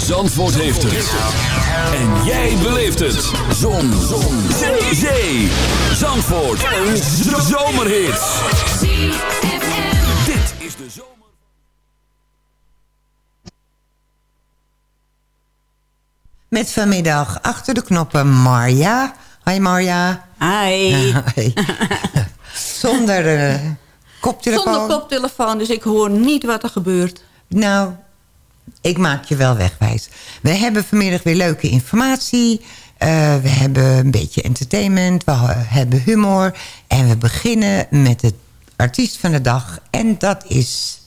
Zandvoort heeft het. En jij beleeft het. Zon. Zon. Zee. Zee. Zandvoort. Een zomerhit. Dit is de zomer. Met vanmiddag achter de knoppen Marja. Hoi Marja. Hi. Zonder eh, koptelefoon. Zonder koptelefoon, dus ik hoor niet wat er gebeurt. Nou, ik maak je wel wegwijs. We hebben vanmiddag weer leuke informatie. Eh, we hebben een beetje entertainment. We hebben humor. En we beginnen met het artiest van de dag. En dat is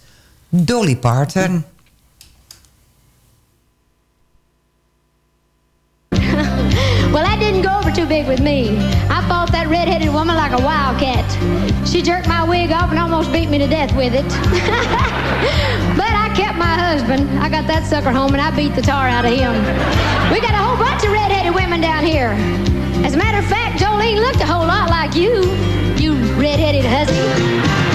Dolly Parton. Well, that didn't go over too big with me. I fought that red-headed woman like a wildcat. She jerked my wig off and almost beat me to death with it. my husband. I got that sucker home and I beat the tar out of him. We got a whole bunch of red-headed women down here. As a matter of fact, Jolene looked a whole lot like you, you red-headed hussy.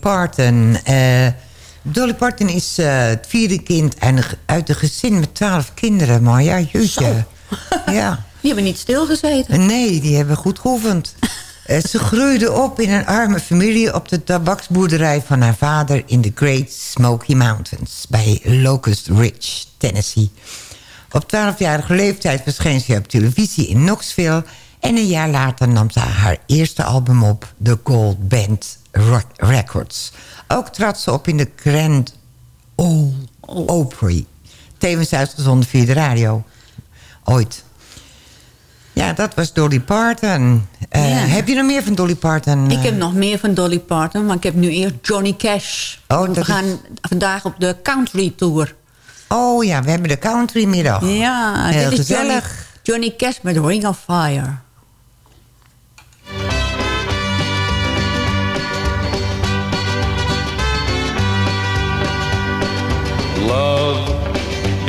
Parton. Eh, Dolly Parton is eh, het vierde kind en uit een gezin met twaalf kinderen. Maar ja, jeetje. Ja. Die hebben niet stilgezeten. Nee, die hebben goed geoefend. Eh, ze groeide op in een arme familie op de tabaksboerderij van haar vader... in de Great Smoky Mountains bij Locust Ridge, Tennessee. Op 12-jarige leeftijd verscheen ze op televisie in Knoxville... en een jaar later nam ze haar eerste album op, The Gold Band Records. Ook trad ze op in de Grand Ole Opry. Tevens uitgezonden via de radio. Ooit. Ja, dat was Dolly Parton. Eh, Ja. Heb je nog meer van Dolly Parton? Ik heb nog meer van Dolly Parton, maar ik heb nu eerst Johnny Cash. Oh, We gaan is- vandaag op de country tour. Oh ja, we hebben de countrymiddag. Ja, Heel dit is Johnny, gezellig. Johnny Cash met Ring of Fire.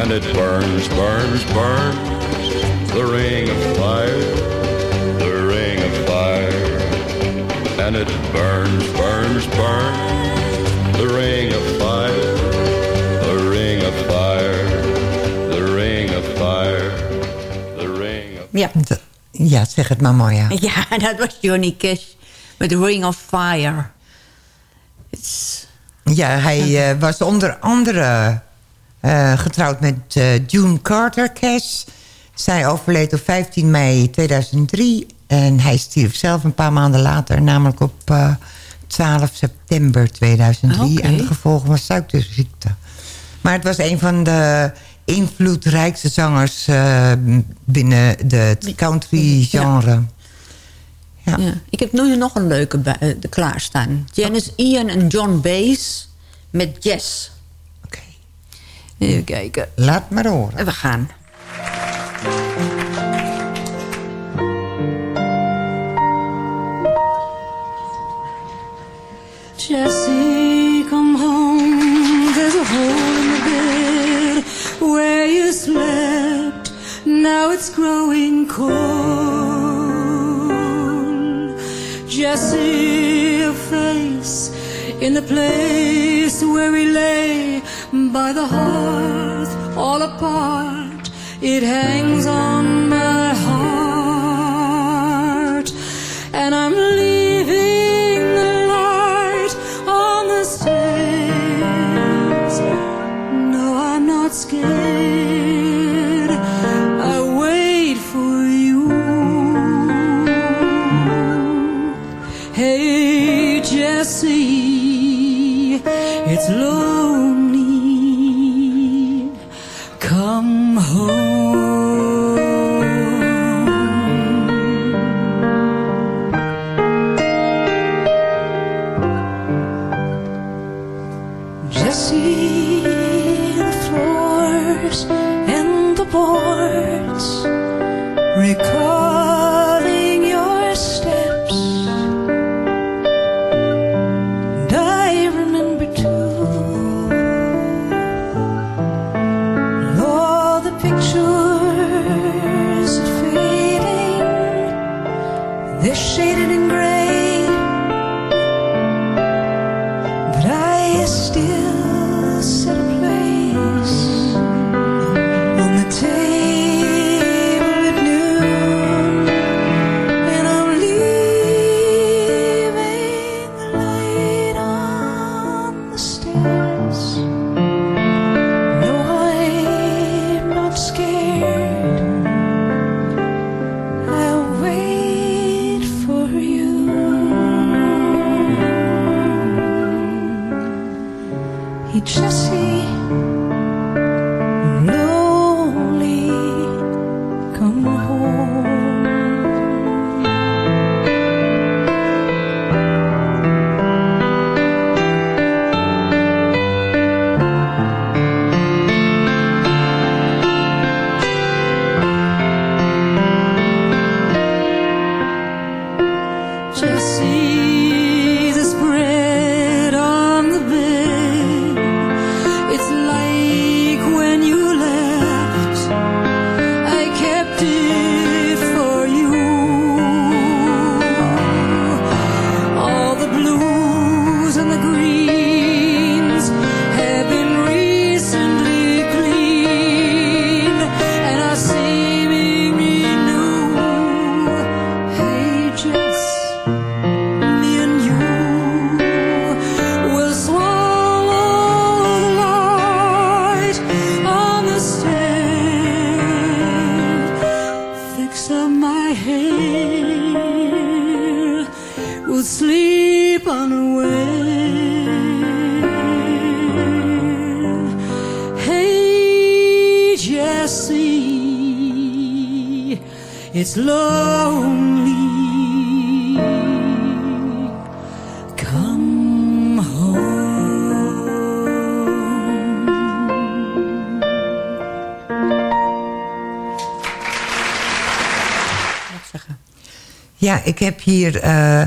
And it burns, burns, burns. The ring of fire, the ring of fire. And it burns, burns, burns. The ring of fire, the ring of fire, the ring of fire, the ring of Ja. Ja, zeg het maar mooi, ja. ja, dat was Johnny Cash met Ring of Fire. Is- Ja, hij eh, was onder andere eh, getrouwd met eh, June Carter Cash. Zij overleed op 15 mei 2003. En hij stierf zelf een paar maanden later, namelijk op eh, 12 september 2003. Oké. En de gevolgen was suikerziekte. Maar het was een van de invloedrijkste zangers eh, binnen de het country genre. Ja. ja. Ik heb nu nog een leuke bij- eh, klaarstaan. Janice Ian en John Baez met Jess. Oké. Even kijken. Laat maar horen. En we gaan. Jesse, come home. There's a hole in the bed where you slept. Now it's growing cold. Jesse, a face in the place where we lay by the hearth, all apart. It hangs on my Ja, ik heb hier eh,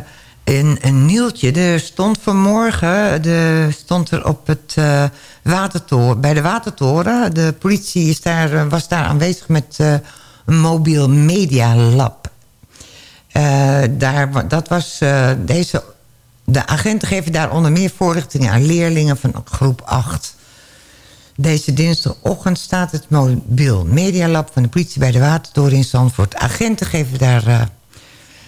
een, een nieuwtje. Er stond vanmorgen, er stond er op het eh, watertoren, bij de watertoren. De politie is daar, eh, was daar aanwezig met een mobiel media lab. Daar, dat was deze, de agenten geven daar onder meer voorlichtingen aan leerlingen van groep 8. Deze dinsdagochtend staat het mobiel media lab van de politie bij de watertoren in Zandvoort. Agenten geven daar eh,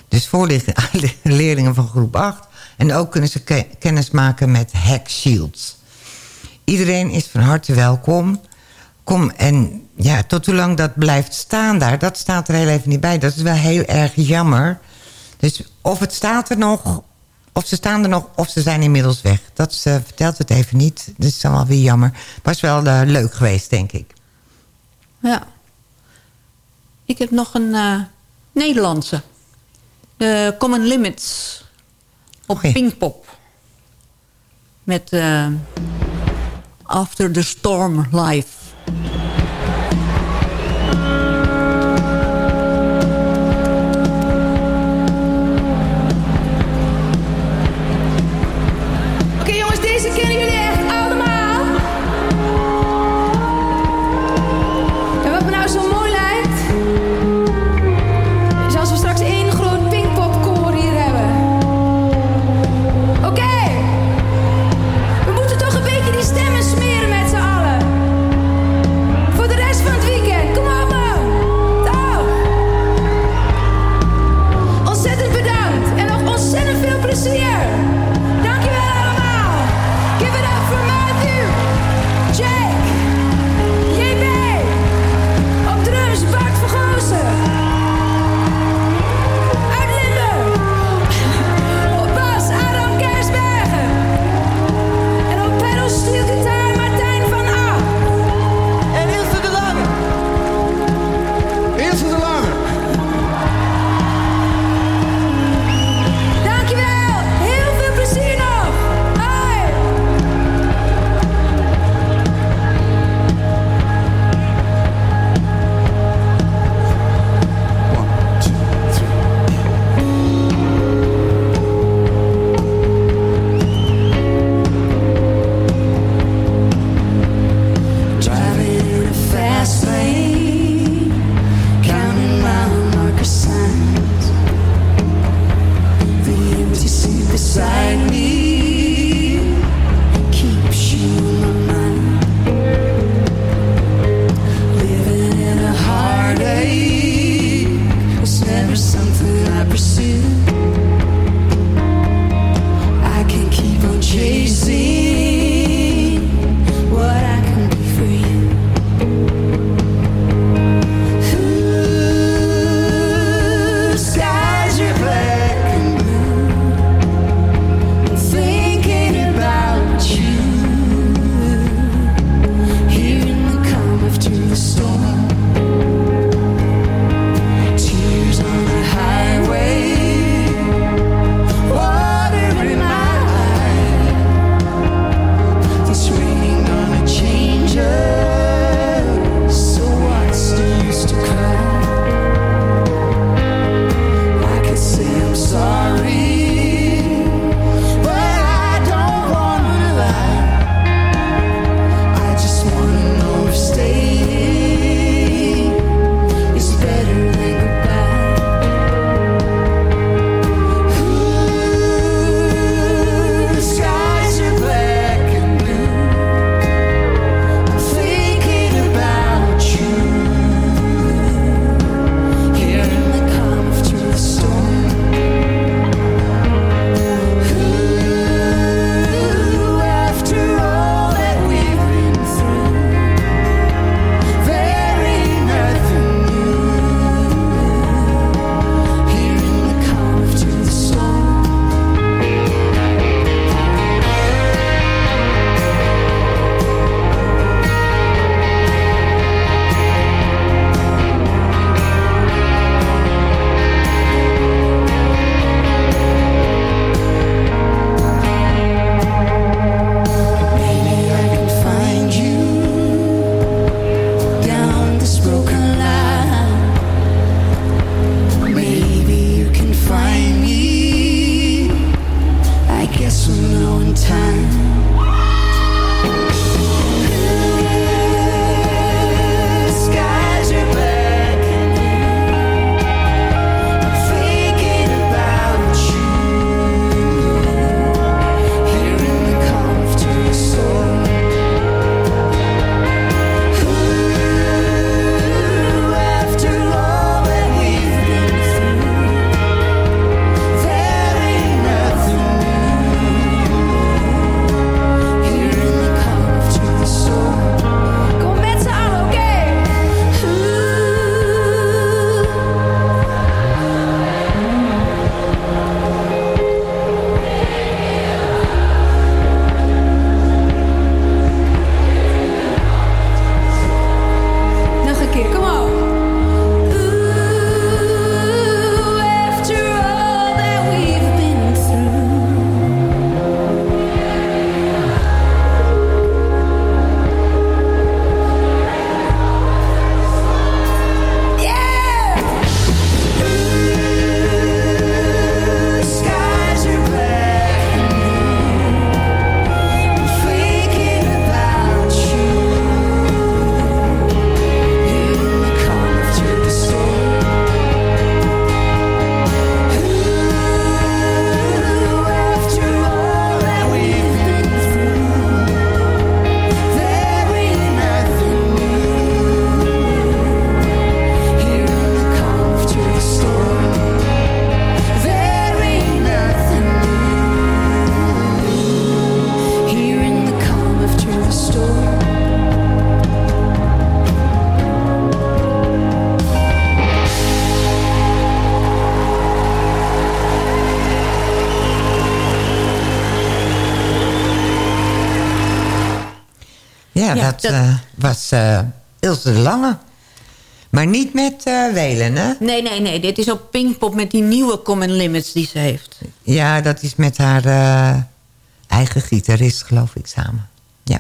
dus voorlichting aan le- leerlingen van groep 8. En ook kunnen ze ke- kennis maken met Hack Shields. Iedereen is van harte welkom. Kom en ja, tot hoe lang dat blijft staan daar, dat staat er heel even niet bij. Dat is wel heel erg jammer. Dus of het staat er nog, of ze staan er nog, of ze zijn inmiddels weg. Dat eh, vertelt het even niet. Dat is dan wel weer jammer. Was wel eh, leuk geweest, denk ik. Ja. Ik heb nog een eh, Nederlandse. De Common Limits. Op Pinkpop. Met eh, After the Storm Live. Dat, dat- eh, was eh, Ilse de Lange. Maar niet met eh, Welen, hè? Nee, nee, nee. Dit is op Pinkpop met die nieuwe Common Limits die ze heeft. Ja, dat is met haar eigen gitarist, geloof ik, samen. Ja.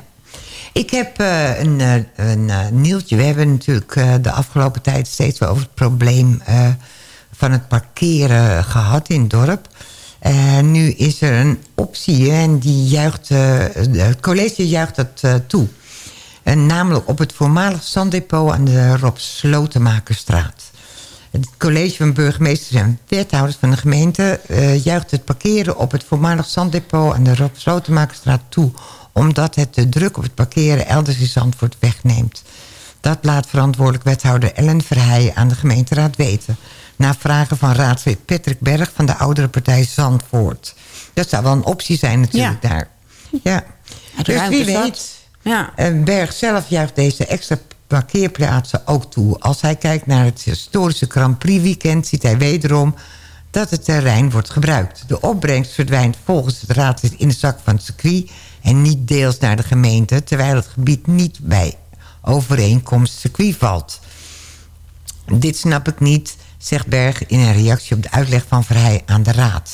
Ik heb een, een nieuwtje. We hebben natuurlijk de afgelopen tijd steeds wel over het probleem van het parkeren gehad in het dorp. Nu is er een optie en die juicht, het college juicht dat toe. En namelijk op het voormalig zanddepot aan de Rob Slotemakerstraat. Het college van burgemeesters en wethouders van de gemeente... eh, juicht het parkeren op het voormalig zanddepot aan de Rob Slotemakerstraat toe... omdat het de druk op het parkeren elders in Zandvoort wegneemt. Dat laat verantwoordelijk wethouder Ellen Verheij aan de gemeenteraad weten... na vragen van raadslid Patrick Berg van de oudere partij Zandvoort. Dat zou wel een optie zijn natuurlijk daar. Ja. Dus wie weet... Ja. En Berg zelf juicht deze extra parkeerplaatsen ook toe. Als hij kijkt naar het historische Grand Prix weekend... ziet hij wederom dat het terrein wordt gebruikt. De opbrengst verdwijnt volgens het raadslid in de zak van het circuit... en niet deels naar de gemeente... terwijl het gebied niet bij overeenkomst circuit valt. Dit snap ik niet, zegt Berg in een reactie op de uitleg van Verheij aan de raad.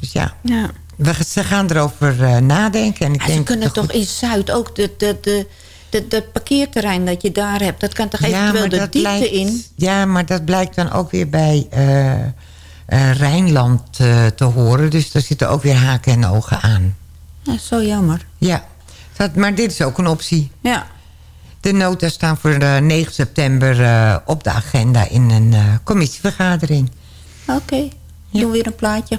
Dus ja, ja. We, ze gaan erover eh, nadenken. En ik Ja, ze denk kunnen toch in Zuid ook de, de, de, parkeerterrein dat je daar hebt... dat kan toch eventueel de diepte blijkt, in? Ja, maar dat blijkt dan ook weer bij eh, eh, Rijnland te horen. Dus daar zitten ook weer haken en ogen aan. Ja, zo jammer. Ja, dat, maar dit is ook een optie. Ja. De nota staan voor eh, 9 september op de agenda in een commissievergadering. Oké, doen we weer een plaatje.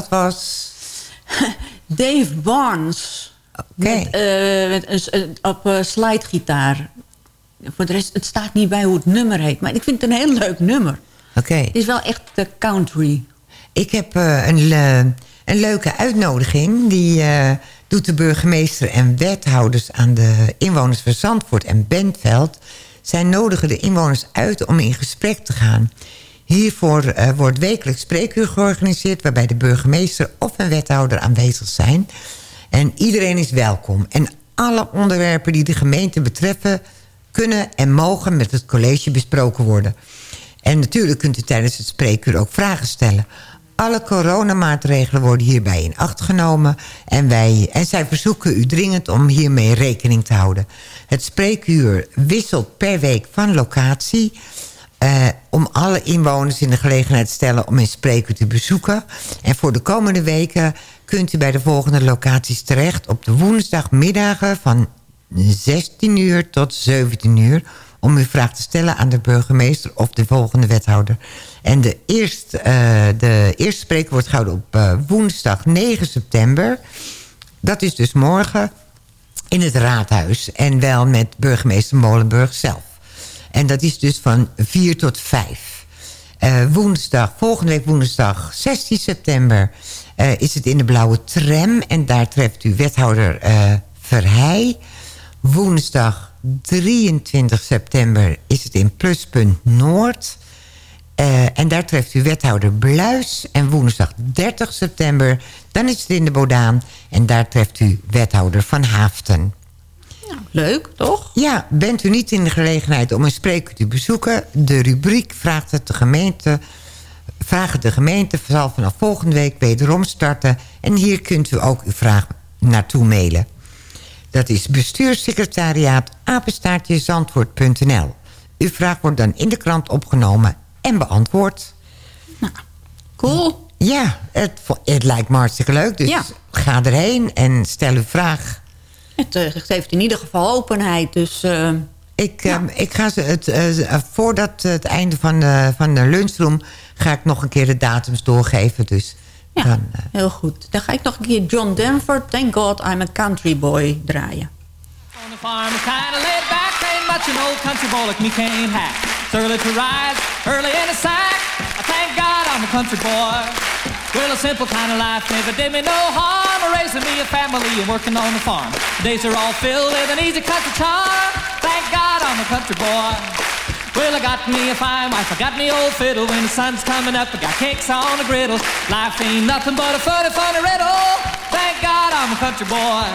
Dat was... Dave Barnes. Met, eh, met een, op eh, slidegitaar. Voor de rest, het staat niet bij hoe het nummer heet. Maar ik vind het een heel leuk nummer. Oké. Het is wel echt de country. Ik heb eh, een, een leuke uitnodiging. Die doet de burgemeester en wethouders aan de inwoners van Zandvoort en Bentveld. Zij nodigen de inwoners uit om in gesprek te gaan. Hiervoor eh, wordt wekelijks spreekuur georganiseerd... waarbij de burgemeester of een wethouder aanwezig zijn. En iedereen is welkom. En alle onderwerpen die de gemeente betreffen... kunnen en mogen met het college besproken worden. En natuurlijk kunt u tijdens het spreekuur ook vragen stellen. Alle coronamaatregelen worden hierbij in acht genomen. En, wij, en zij verzoeken u dringend om hiermee rekening te houden. Het spreekuur wisselt per week van locatie... eh, om alle inwoners in de gelegenheid te stellen om een spreekuur te bezoeken. En voor de komende weken kunt u bij de volgende locaties terecht... op de woensdagmiddagen van 16 uur tot 17 uur om uw vraag te stellen aan de burgemeester of de volgende wethouder. En de eerste, eh, de eerste spreker wordt gehouden op eh, woensdag 9 september. Dat is dus morgen in het raadhuis. En wel met burgemeester Molenburg zelf. En dat is dus van 4 tot 5. Eh, woensdag, volgende week woensdag 16 september... eh, is het in de blauwe tram. En daar treft u wethouder eh Verheij. Woensdag 23 september is het in Pluspunt Noord. En daar treft u wethouder Bluis. En woensdag 30 september, dan is het in de Bodaan. En daar treft u wethouder Van Haaften. Leuk, toch? Ja, bent u niet in de gelegenheid om een spreker te bezoeken... de rubriek vraagt het de gemeente... Vraag het de gemeente zal vanaf volgende week wederom starten... en hier kunt u ook uw vraag naartoe mailen. Dat is bestuurssecretariaat apenstaartje zandvoort.nl. Uw vraag wordt dan in de krant opgenomen en beantwoord. Cool. Ja, het, het lijkt me hartstikke leuk. Dus Ja. ga erheen en stel uw vraag. Het eh, geeft in ieder geval openheid. Dus eh, Ik, ehm, ik ga ze het, eh, voordat het einde van de, van de lunchroom... ga ik nog een keer de datums doorgeven. Dus ja, dan, heel goed. Dan ga ik nog een keer John Denver, Thank God I'm a Country Boy, draaien. On the farm, kind of laid back, ain't much an old country boy like me can't hack. It's early to rise, early in the sack. I thank God I'm a country boy. Well, a simple kind of life never did me no harm. Raising me a family and working on the farm. Days are all filled with an easy country charm. Thank God I'm a country boy. Well, I got me a fine wife, I got me old fiddle. When the sun's coming up, I got cakes on the griddle. Life ain't nothing but a funny, funny riddle. Thank God I'm a country boy.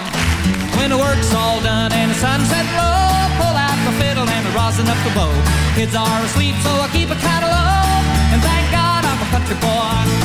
When the work's all done and the sunset low, pull out the fiddle and rosin up the bow. Kids are asleep, so I keep it kinda low. And thank God I'm a country boy.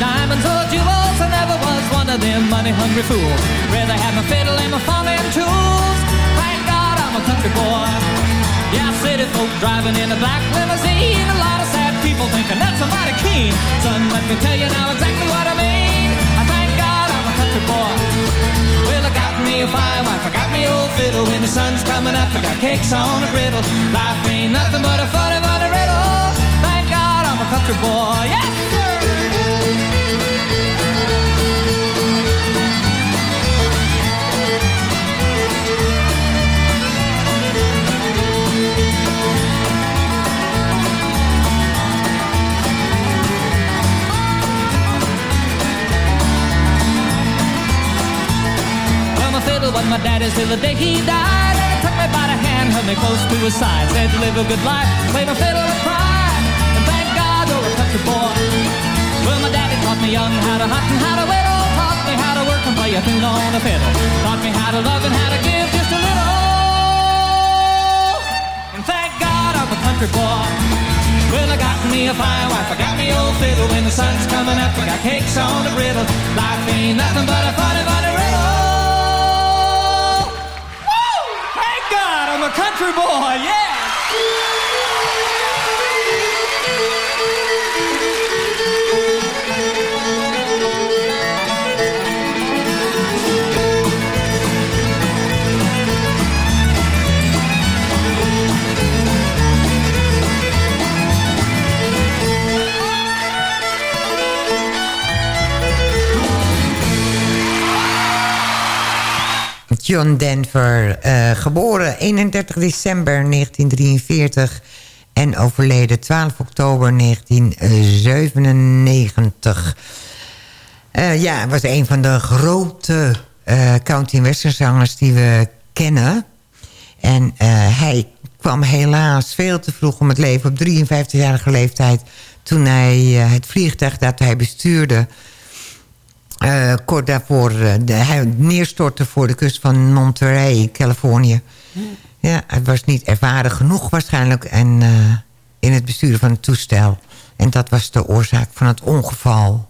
Diamonds or jewels. I never was one of them money-hungry fools. Rather have my fiddle and my farming tools. Thank God I'm a country boy. Yeah, city folk driving in a black limousine. A lot of sad people thinking that's a mighty keen. Son, let me tell you now exactly what I mean. I thank God I'm a country boy. Well, I got me a fine wife, I got me old fiddle. When the sun's coming up, I got cakes on a griddle. Life ain't nothing but a funny, funny riddle. Thank God I'm a country boy. Yes, Well, fiddle was my daddy's till the day he died. And he took me by the hand, held me close to his side. Said live a good life, play my fiddle and cry. And thank God you're a country boy. Well, my daddy taught me young how to hunt and how to whittle. Taught me how to work and play a playing on a fiddle. Taught me how to love and how to give just a little. And thank God I'm a country boy. Well, I got me a fine wife, I got me old fiddle. When the sun's coming up, I got cakes on the griddle. Life ain't nothing but a funny, A country boy, yeah! John Denver, eh, geboren 31 december 1943 en overleden 12 oktober 1997. Uh, ja, hij was een van de grote uh, country western zangers die we kennen. En hij kwam helaas veel te vroeg om het leven op 53-jarige leeftijd... toen hij het vliegtuig dat hij bestuurde uh, kort daarvoor uh, de, hij neerstortte voor de kust van Monterey, Californië. Ja, hij was niet ervaren genoeg waarschijnlijk en, uh, in het besturen van het toestel. En dat was de oorzaak van het ongeval.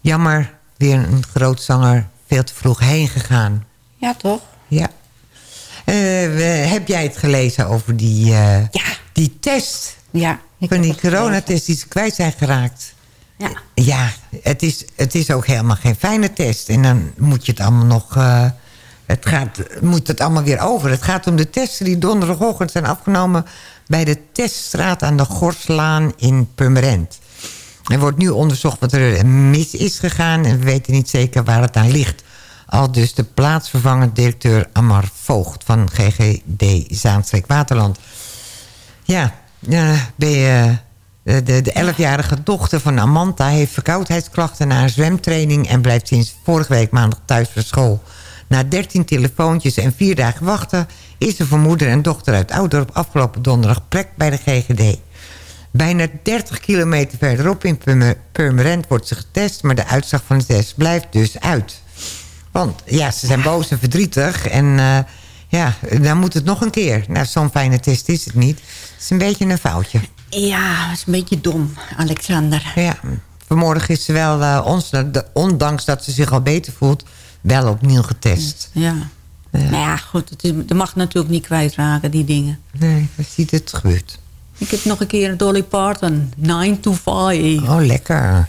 Jammer, weer een groot zanger veel te vroeg heen gegaan. Ja, toch? Ja. heb jij het gelezen over die, ja. die test? Ja. Van die coronatest die ze kwijt zijn geraakt? Ja, ja het, is, het is ook helemaal geen fijne test. En dan moet je het allemaal nog... Uh, het gaat, moet het allemaal weer over. Het gaat om de testen die donderdagochtend zijn afgenomen... bij de teststraat aan de Gorslaan in Purmerend. Er wordt nu onderzocht wat er mis is gegaan... en we weten niet zeker waar het aan ligt. Al dus de plaatsvervangend directeur Amar Voogd... van GGD Zaanstreek Waterland. Ja, uh, ben je de, de 11-jarige dochter van Amanta heeft verkoudheidsklachten na een zwemtraining... en blijft sinds vorige week maandag thuis voor school. Na 13 telefoontjes en vier dagen wachten... is er voor moeder en dochter uit Oudorp afgelopen donderdag plek bij de GGD. Bijna 30 kilometer verderop in Purmerend wordt ze getest... maar de uitslag van de test blijft dus uit. Want ja, ze zijn boos en verdrietig en... Uh, ja, dan moet het nog een keer. Nou, zo'n fijne test is het niet. Het is een beetje een foutje. Ja, dat is een beetje dom, Alexander. Ja, vanmorgen is ze wel, uh, ons, ondanks dat ze zich al beter voelt... wel opnieuw getest. Ja. ja. Maar ja, goed, het is, dat mag natuurlijk niet kwijtraken, die dingen. Nee, je ziet het gebeurt. Ik heb nog een keer een Dolly Parton, 9 to 5. Oh, lekker.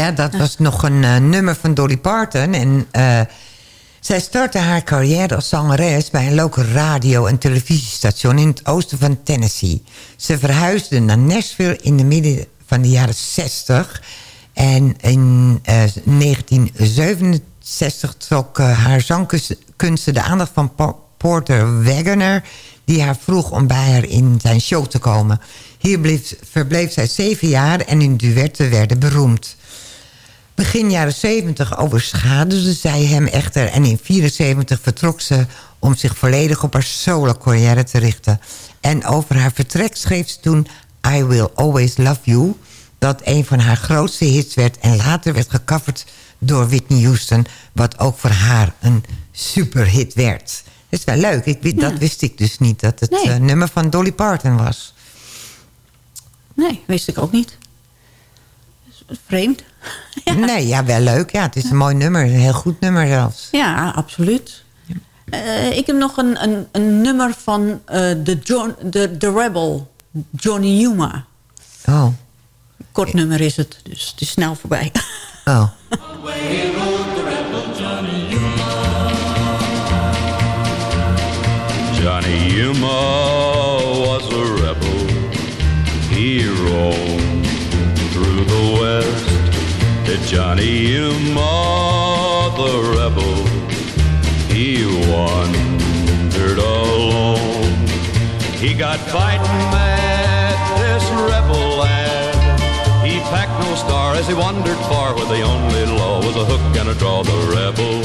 Ja, dat was nog een uh, nummer van Dolly Parton. En uh, zij startte haar carrière als zangeres... bij een lokale radio- en televisiestation in het oosten van Tennessee. Ze verhuisde naar Nashville in de midden van de jaren 60... En in uh, 1967 trok haar zangkunsten de aandacht van Porter Wagoner... die haar vroeg om bij haar in zijn show te komen. Hier bleef, verbleef zij zeven jaar en hun duetten werden beroemd. Begin jaren 70 overschaduwde zij hem echter... en in 74 vertrok ze om zich volledig op haar solo-carrière te richten. En over haar vertrek schreef ze toen... I Will Always Love You... dat een van haar grootste hits werd... en later werd gecoverd door Whitney Houston... wat ook voor haar een superhit werd. Dat is wel leuk. Ik, Dat wist ik dus niet, dat het nee. uh, nummer van Dolly Parton was. Nee, wist ik ook niet. Vreemd. ja. Nee, ja, wel leuk. Ja, het is een mooi nummer. Een heel goed nummer zelfs. Ja, absoluut. Uh, ik heb nog een, een, een nummer van uh, de, John, de, de Rebel, Johnny Yuma. Oh. Kort nummer is het, dus het is snel voorbij. Oh. Johnny Yuma was a rebel. He roamed through the west. Did Johnny Yuma the rebel? He wandered alone. He got fighting mad, this rebel lad. He packed no star as he wandered far, where the only law was a hook and a draw. The rebel,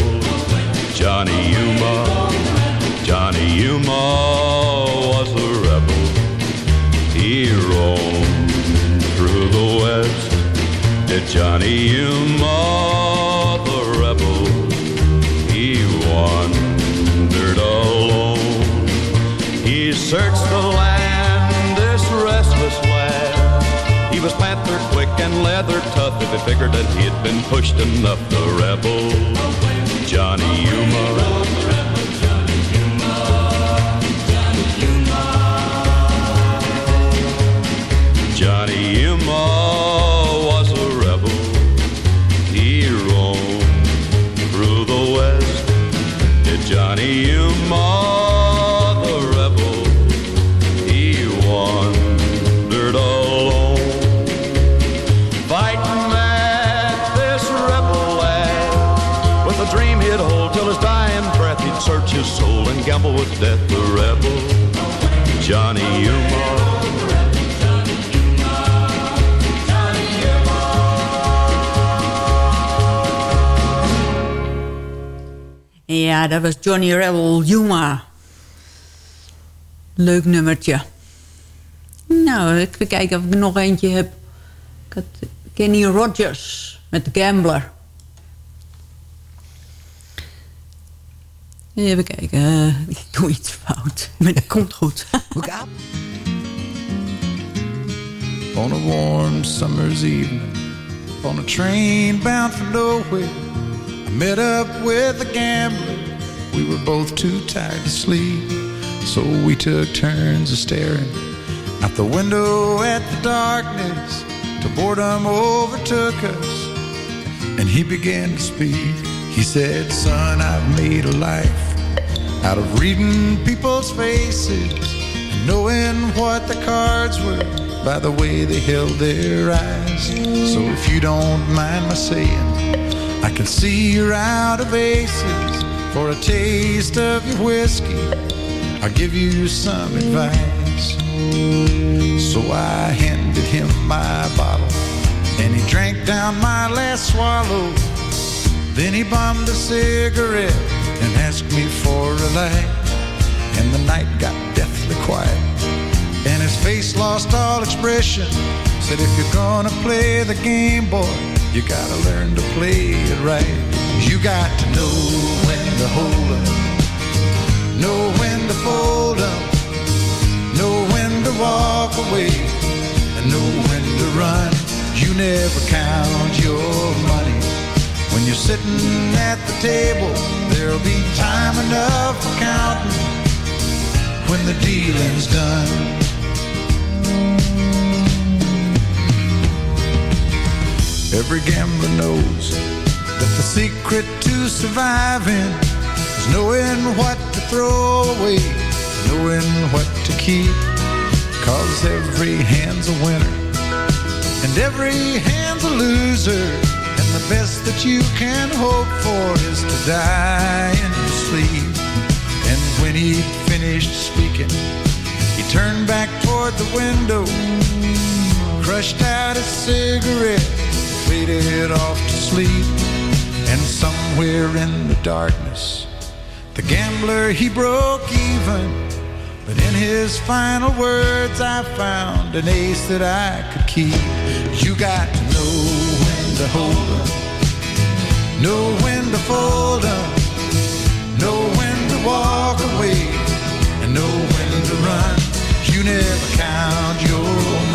Johnny Yuma. Johnny Yuma was a rebel. He roamed through the west. Did Johnny Yuma the rebel? He wandered alone. He searched the land, this restless lad. He was panther quick and leather tough. If he figured that he had been pushed enough, the rebel Johnny Yuma. Dat was Johnny Rebel Yuma. Leuk nummertje. Nou, even kijken of ik nog eentje heb. Ik had Kenny Rogers met The Gambler. Even kijken. Uh, ik doe iets fout. Maar dat komt goed. Look out. On a warm summer's evening On a train bound for nowhere I met up with a gambler. We were both too tired to sleep, so we took turns of staring out the window at the darkness till boredom overtook us. And he began to speak. He said, Son, I've made a life out of reading people's faces and knowing what the cards were by the way they held their eyes. So if you don't mind my saying, I can see you're out of aces for a taste of your whiskey. I'll give you some advice. So I handed him my bottle, and he drank down my last swallow. Then he bummed a cigarette and asked me for a light. And the night got deathly quiet, and his face lost all expression. Said, if you're gonna play the game, boy, you gotta learn to play it right. You got to know when to hold up, know when to fold up, know when to walk away, and know when to run. You never count your money. When you're sitting at the table, there'll be time enough for counting when the dealing's done. Every gambler knows that the secret to surviving is knowing what to throw away, knowing what to keep. Cause every hand's a winner and every hand's a loser. And the best that you can hope for is to die in your sleep. And when he finished speaking, he turned back toward the window, crushed out a cigarette, faded off to sleep. And somewhere in the darkness, the gambler he broke even. But in his final words, I found an ace that I could keep. You got to know when to hold up, know when to fold up, know when to walk away, and know when to run. You never count your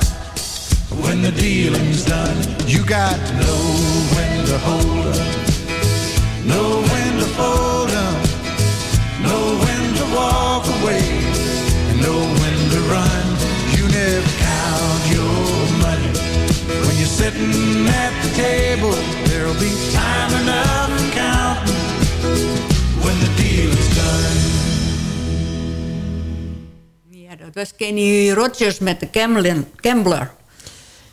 When the dealing's done, you got to know when to hold 'em, know when to fold 'em, know when to walk away, and know when to run. You never count your money. When you're sitting at the table, there'll be time enough for counting. When the deal is done. Dat was Kenny Rogers met de.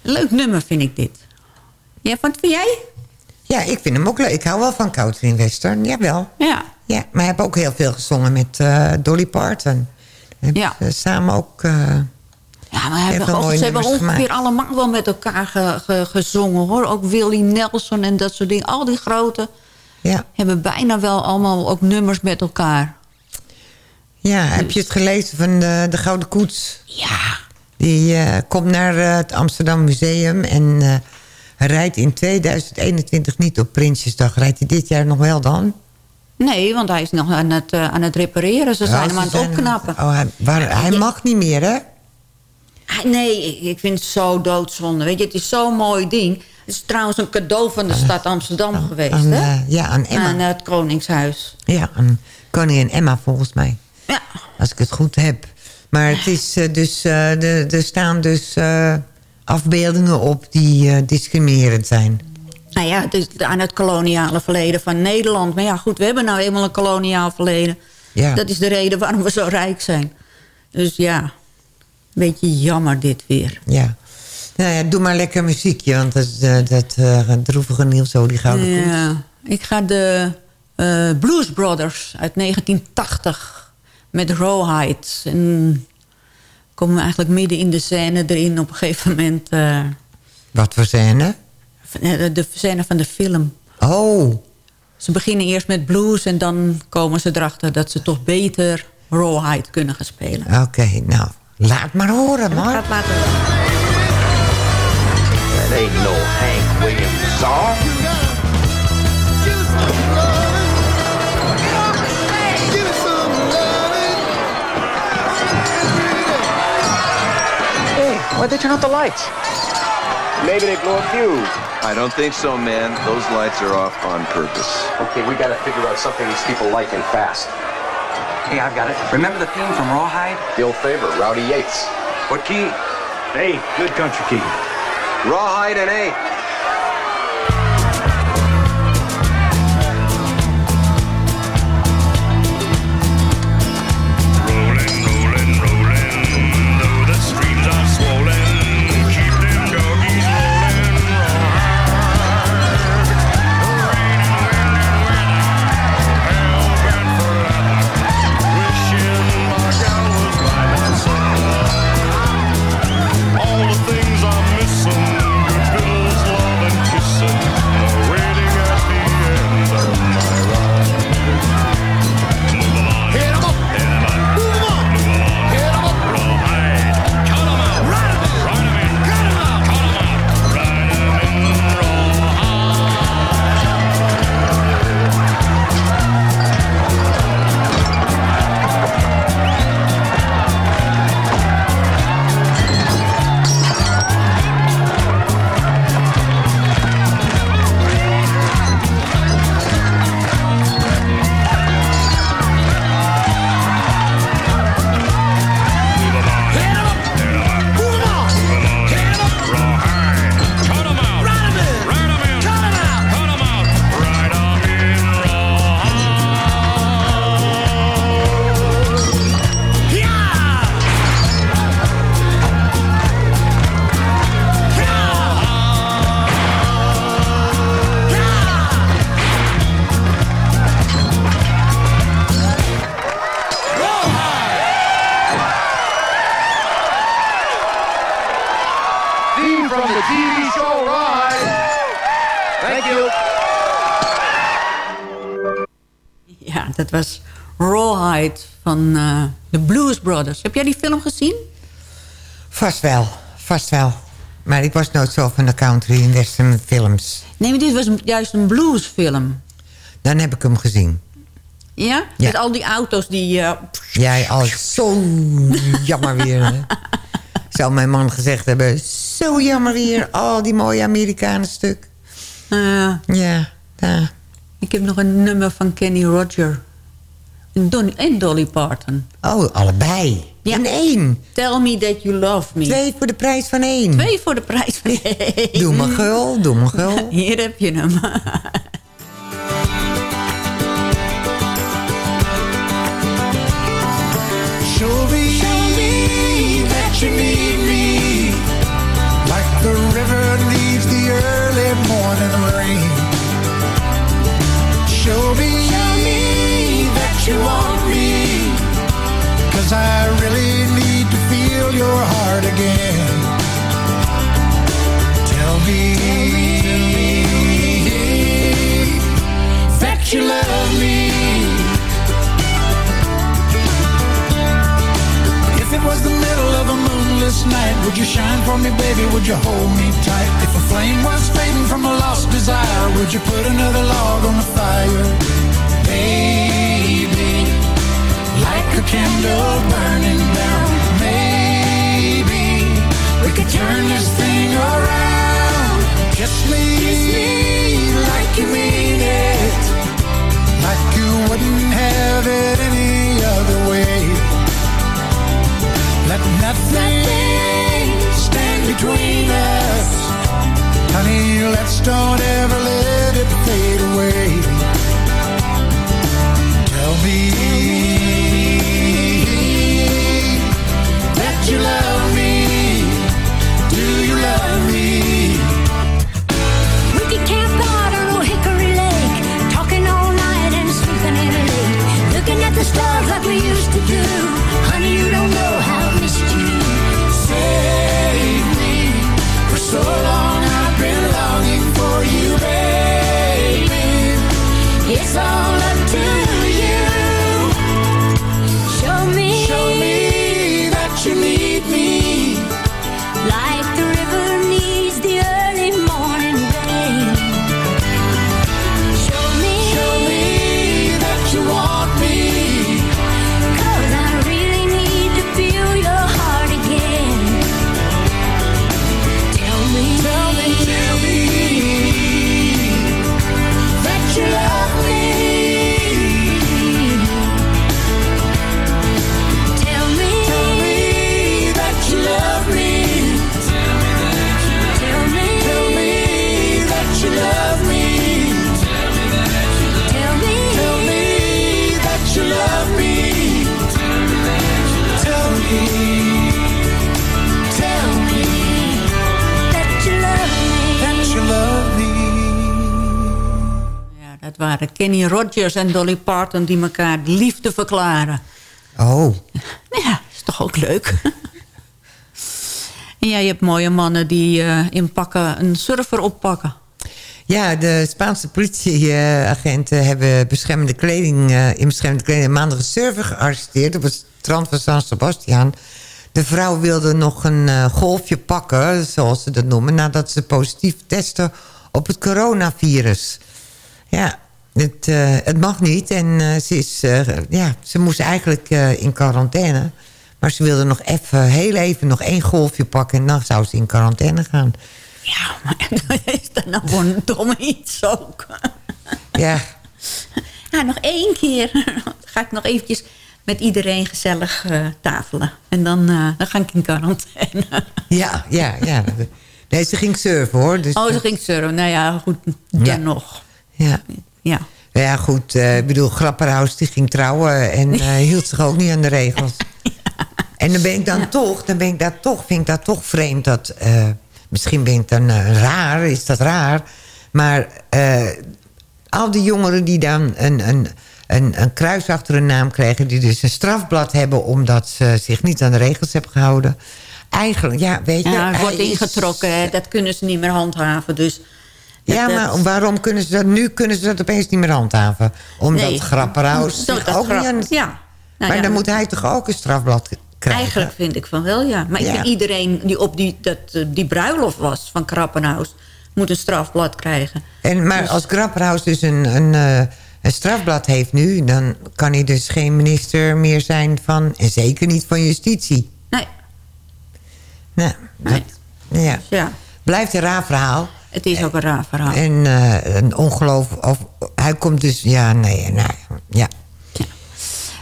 Leuk nummer vind ik dit. Ja, wat vind jij? Ja, ik vind hem ook leuk. Ik hou wel van country western, jawel. Ja. ja maar hij heeft ook heel veel gezongen met eh, Dolly Parton. Ja. samen ook... eh, Ja, maar hebben ook, ze hebben ongeveer gemaakt. allemaal wel met elkaar ge- ge- gezongen, hoor. Ook Willie Nelson en dat soort dingen. Al die grote Ja. hebben bijna wel allemaal ook nummers met elkaar. Ja, heb je het gelezen van de, de Gouden Koets? Ja. Die eh, komt naar eh, het Amsterdam Museum en eh, rijdt in 2021 niet op Prinsjesdag. Rijdt hij dit jaar nog wel dan? Nee, want hij is nog aan het, aan het repareren. Ze Ja, zijn ze hem aan het opknappen. Oh, hij, waar, hij mag niet meer, hè? Ah, Nee, ik- vind het zo doodzonde. Weet je, het is zo'n mooi ding. Het is trouwens een cadeau van de stad Amsterdam geweest, aan, hè? ja, aan Emma. Aan het Koningshuis. Ja, aan koningin Emma volgens mij. Ja. Als ik het goed heb. Maar het is eh, dus, eh, de, er staan dus eh, afbeeldingen op die discriminerend zijn. Nou ja, het is aan het koloniale verleden van Nederland. Maar ja, goed, we hebben nou eenmaal een koloniaal verleden. Ja. Dat is de reden waarom we zo rijk zijn. Dus ja, een beetje jammer dit weer. Ja. Nou ja, doe maar lekker muziekje, want dat, is, eh, dat eh, droevige Niels, zo die gouden koets. Ja, ik ga de Blues Brothers uit 1980 met Rawhide. En komen we eigenlijk midden in de scène erin op een gegeven moment. eh, Wat voor scène? de, de scène van de film. Oh. Ze beginnen eerst met blues en dan komen ze erachter dat ze toch beter Rawhide kunnen gaan spelen. Oké, nou, laat maar horen, man. Gaat laten That ain't no Hank Williams song. Why'd they turn out the lights? Maybe they blow a fuse. I don't think so, man. Those lights are off on purpose. Okay, we gotta figure out something these people like and fast. Hey, I've got it. Remember the theme from Rawhide? The old favorite, Rowdy Yates. What key? A, good country key. Rawhide and A. Blues Brothers. Heb jij die film gezien? Vast wel, vast wel. Maar ik was nooit zo van de country en western films. Nee, maar dit was juist een bluesfilm. Dan heb ik hem gezien. Ja? Ja. Met al die auto's die... eh, Jij al zo jammer weer. Hè? Zou mijn man gezegd hebben. Zo jammer weer. Al die mooie Amerikanen stuk. Ja, ja. ik heb nog een nummer van Kenny Roger. En, Don en Dolly Parton. Oh, allebei. In één. Tell me that you love me. Twee voor de prijs van één. Twee voor de prijs van één. Doe maar gul, doe maar gul. Hier heb je hem. Heart again Tell me, that you love me If it was the middle of a moonless night, would you shine for me, baby? Would you hold me tight? If a flame was fading from a lost desire, would you put another log on the fire? Baby, like a candle burning down. We could turn this thing around. Kiss me, Kiss me like you mean it, like you wouldn't have it any other way. Let nothing stand between us. Honey, let's don't ever let it fade away. Tell me that we used to do. Honey, you don't know Rogers en Dolly Parton die elkaar liefde verklaren. Oh, Ja, is toch ook leuk? en ja, je hebt mooie mannen die eh, in pakken een surfer oppakken. Ja, de Spaanse politieagenten hebben beschermende kleding, eh, in beschermende kleding maandag een surfer gearresteerd op het strand van San Sebastian. De vrouw wilde nog een eh, golfje pakken, zoals ze dat noemen, nadat ze positief testte op het coronavirus. Ja, het, eh, het mag niet en eh, ze, is, eh, ja, ze moest eigenlijk in quarantaine. Maar ze wilde nog even, heel even nog één golfje pakken en dan zou ze in quarantaine gaan. Ja, maar is dat nou voor een domme iets ook? Ja, nog één keer. Dan ga ik nog eventjes met iedereen gezellig tafelen. En dan, dan ga ik in quarantaine. Ja, ja, ja. Nee, ze ging surfen hoor. Dus, Oh, ze ging surfen. Nou ja, goed, dan Ja. nog. Ja. Ja. Ja, goed. eh, Ik bedoel, Grapperhaus die ging trouwen en eh, hield zich ook niet aan de regels. En dan ben ik dan toch, dan ben ik daar toch, vind ik dat toch vreemd dat... eh, misschien ben ik dan raar, is dat raar. Maar al die jongeren die dan een, een, een, een kruis achter hun naam krijgen... die dus een strafblad hebben omdat ze zich niet aan de regels hebben gehouden... Eigenlijk, ja, weet je. Ja, wordt ingetrokken, dat kunnen ze niet meer handhaven. Dus Ja, dat- maar waarom kunnen ze dat... Nu kunnen ze dat opeens niet meer handhaven. Omdat Nee. Grapperhaus Dat- ook grap- niet aan... ja. Nou maar ja. dan moet hij toch ook een strafblad krijgen? Eigenlijk vind ik van wel, ja. Maar ik vind iedereen die op die, dat, eh, die bruiloft was van Krappenhaus... moet een strafblad krijgen. En, maar Dus- als Grapperhaus dus een, een, eh, een strafblad heeft nu... dan kan hij dus geen minister meer zijn van... en zeker niet van justitie. Nee. Nou, dat, ja. Ja. Blijft een raar verhaal. Het is ook een raar verhaal. En eh, een ongeloof... Of, hij komt dus... Ja, nee, nou, ja.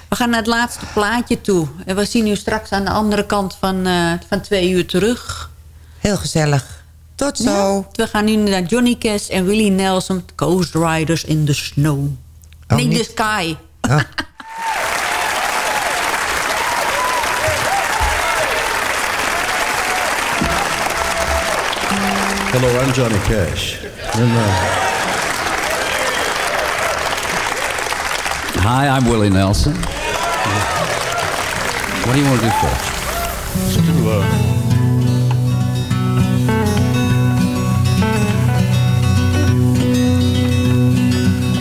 We gaan naar het laatste plaatje toe. En we zien u straks aan de andere kant van, eh, van twee uur terug. Heel gezellig. Tot zo. Ja, we gaan nu naar Johnny Cash en Willie Nelson... Coast Riders in the Snow. Oh, nee, niet- the Sky. Hello, I'm Johnny Cash. And, uh, Hi, I'm Willie Nelson. What do you want to do first? let's do, uh,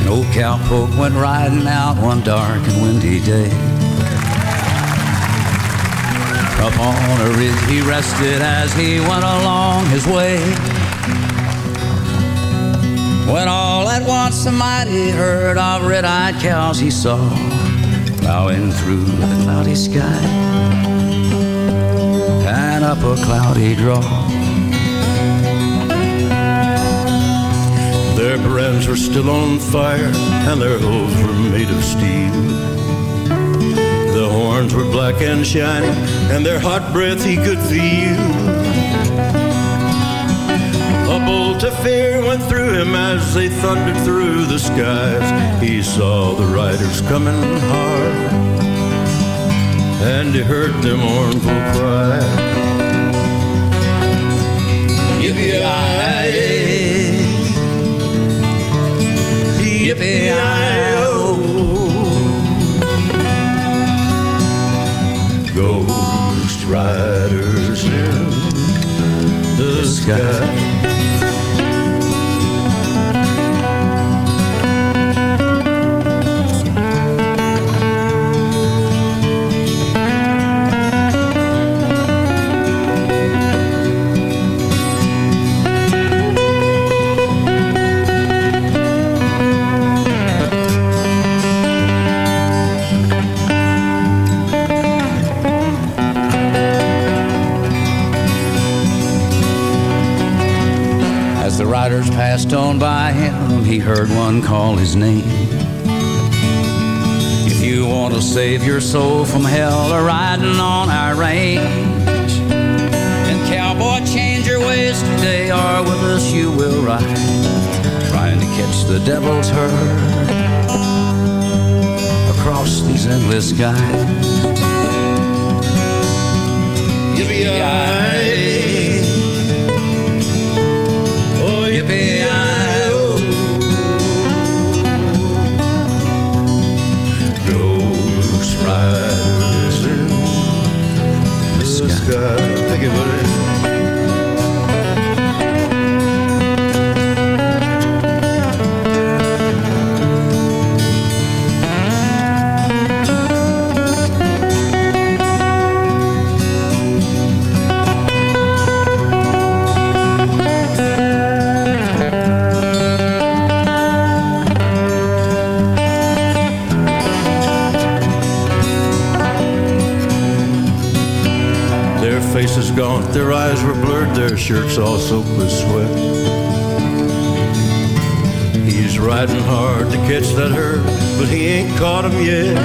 An old cowpoke went riding out one dark and windy day. Up on a ridge he rested as he went along his way. When all at once a mighty herd of red-eyed cows he saw plowing through the cloudy sky and up a cloudy draw. Their brands were still on fire, and their hooves were made of steel. Horns were black and shining, and their hot breath he could feel. A bolt of fear went through him as they thundered through the skies. He saw the riders coming hard, and he heard them mournful cry. Yippee-yi-yi. Yippee-yi-yo. Sky. Passed on by him, he heard one call his name. If you want to save your soul from hell, or riding on our range, and cowboy, change your ways today, or with us you will ride, trying to catch the devil's herd across these endless skies. Yippee-yi-yi. Oh, the sky. Thank their eyes were blurred, their shirts all soaked with sweat. He's riding hard to catch that herd, but he ain't caught 'em yet.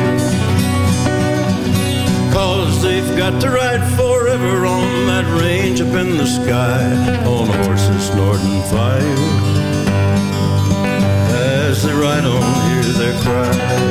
Cause they've got to ride forever on that range up in the sky, on horses snorting fire. As they ride on, hear their cry.